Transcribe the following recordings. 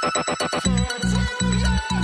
I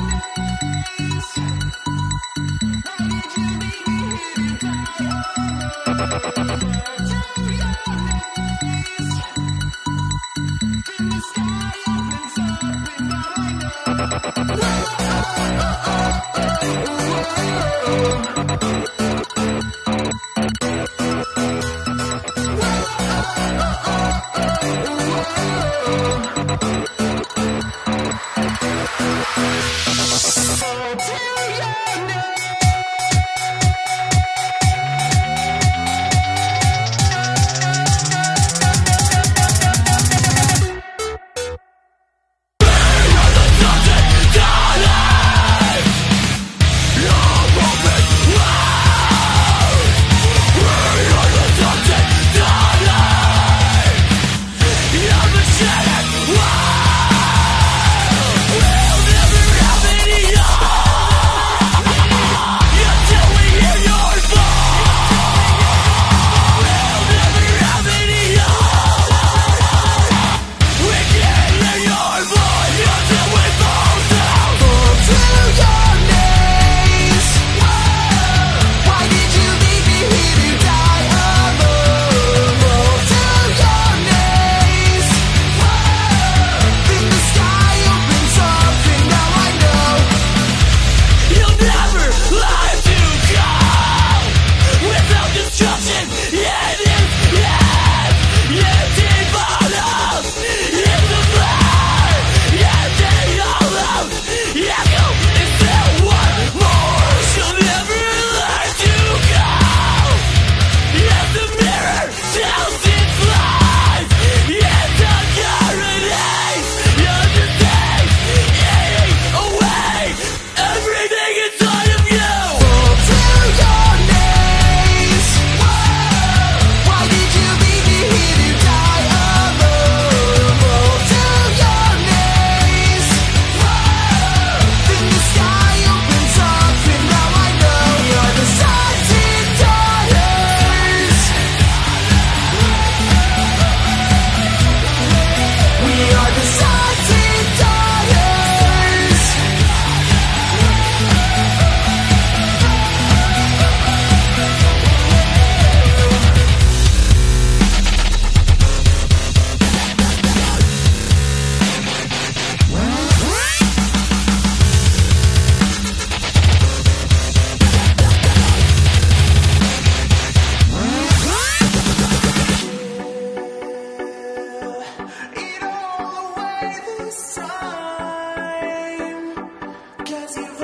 to